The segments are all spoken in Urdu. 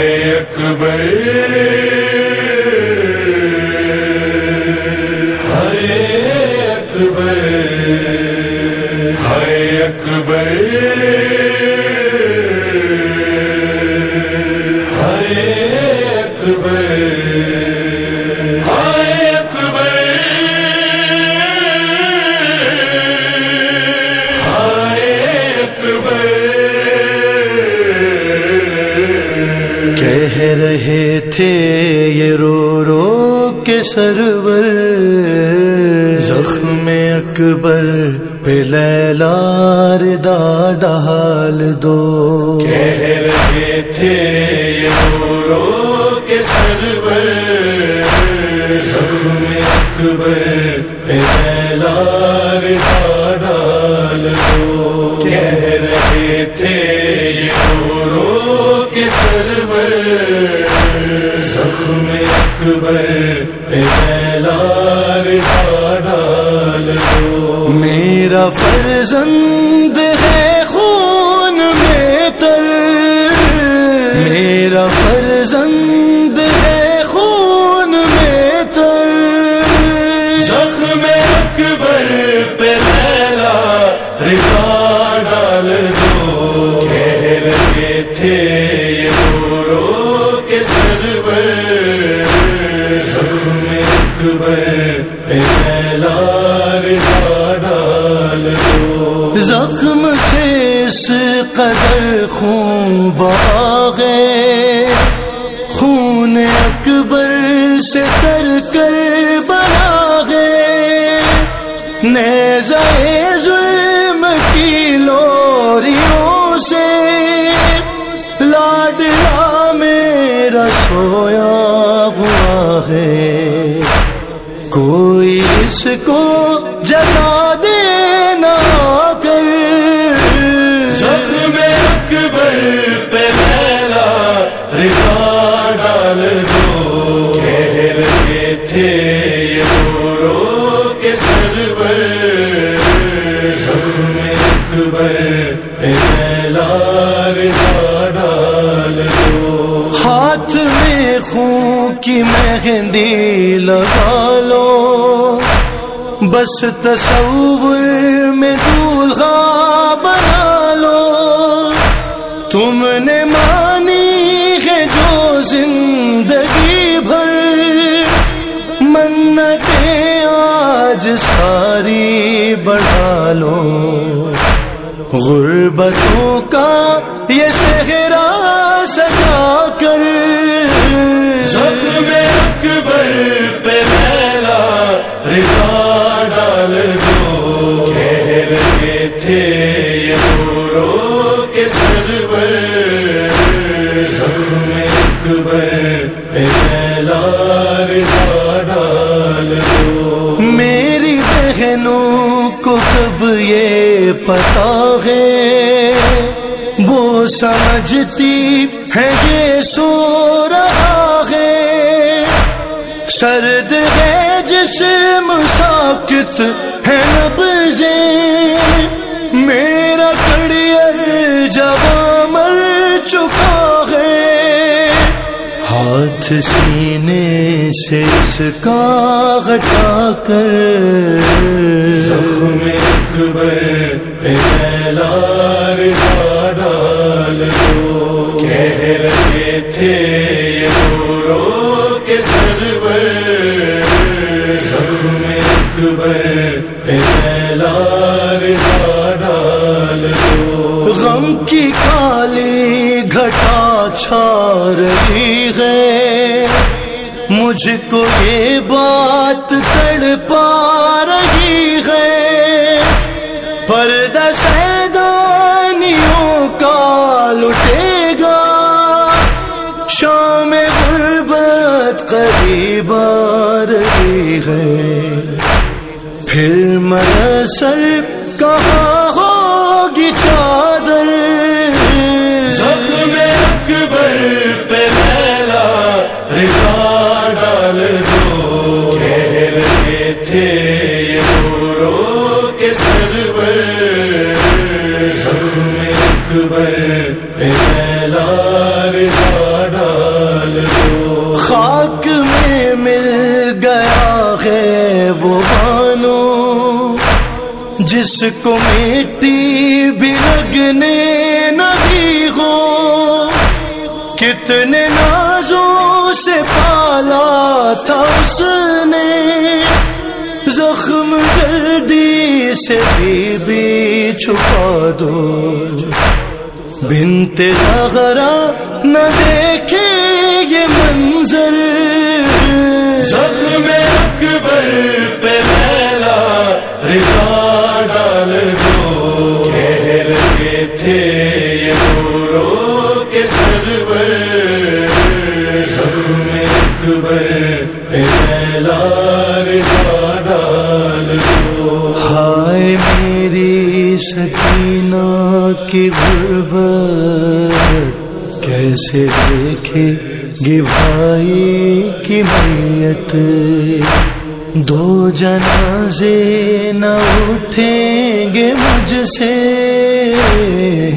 اکبر۔ ہائے اکبر۔ ہائے اکبر۔ کہہ رہے تھے یہ رو رو کے سرور۔ زخم اکبر پہ لیلار دا ڈال دو۔ کہہ رہے تھے یہ رو رو کے سرور۔ زخم اکبر پہ لار اکبر میرا فرزند ہے زخم سے اس قدر خون باغے، خون اکبر سے تر کر بلاغے۔ نیزائے ظلم کی لوریوں سے لاڈلا میرا سویا زخم اکبر پہ ڈال دو ہاتھ میں خون کی مہندی لگا لو۔ بس تصور میں دولہا بنا لو۔ تم نے آج ساری بڑھا لو۔ غربتوں کا یہ صحرا سمجھتی ہے یہ سو رہا ہے سرد ہے جسم ساکت ہے نبزیں میرا کڑیئر جب مر چکا ہے ہاتھ سینے سے اس کا ہٹا کر زخم اکبر پہ تھے کے سرور۔ زخم اکبر پہ ڈال دو غم کی کالی گھٹا چھا رہی ہے۔ مجھ کو یہ بات تڑ پا رہی ہے۔ پردہ بار دی ہے پھر مرسل کہاں ہوگی چادر؟ وہ بانو جس کو میٹی بھی لگنے نہیں ہو کتنے نازوں سے پالا تھا اس نے۔ زخم جلدی سے بھی, بھی چھپا دو۔ بنت زغرا نہ دیکھے ڈال دو۔ کہہ رہے تھے یہ رو کے سرور۔ زخم اکبر پہ لیلا رضا ڈال دو۔ ہائے میری سکینہ کی غربت، کیسے دیکھے گی بھائی کی میت؟ دو جنازے نہ اٹھیں گے مجھ سے۔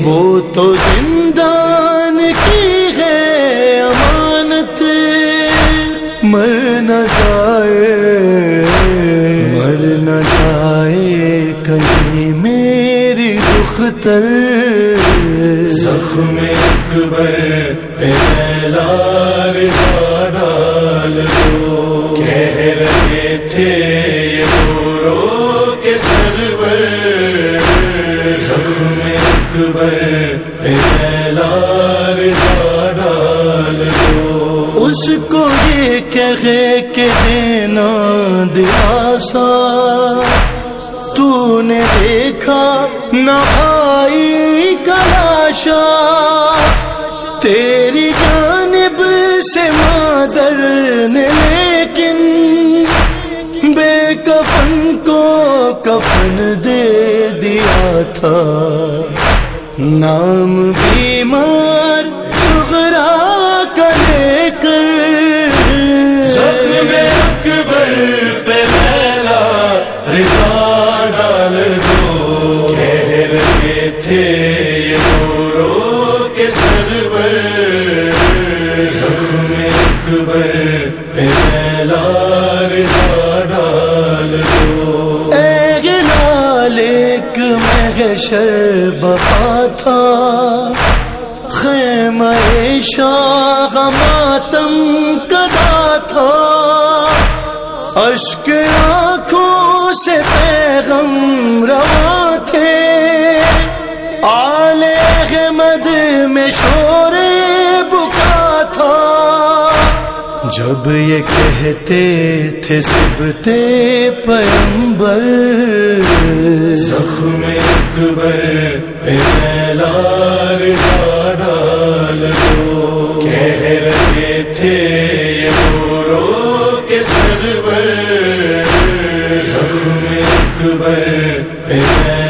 وہ تو زندان کی ہے امانت۔ مر نہ جائے، مر نہ جائے کہیں میری دختر زخم اکبر پہ لیلا زخم اکبر پہ لیلا رضا ڈال دو اس کو یہ کہے کہ دینا دلاسا تو نے دیکھا نہ بھائی کلاشا تیری جانب سے مادر نے لیکن بے کفن کو کفن دے۔ تھا۔ نام بیمار سغرا کا لے کر۔ زخم اکبر پہ لیلا رضا ڈال دو۔ کہہ رہے تھے یہ رو رو کے سرور۔ زخم اکبر پہ محشر بپا تھا خیمہ شاہ ماتم کدا تھا۔ اشک آنکھوں سے پیغم روا تھے۔ آ جب یہ کہتے تھے سبتے پیمبر زخم اکبر پہ لیلا رضا ڈال دو۔ کہہ رہے تھے یہ رو کے سرور۔ زخم اکبر پہ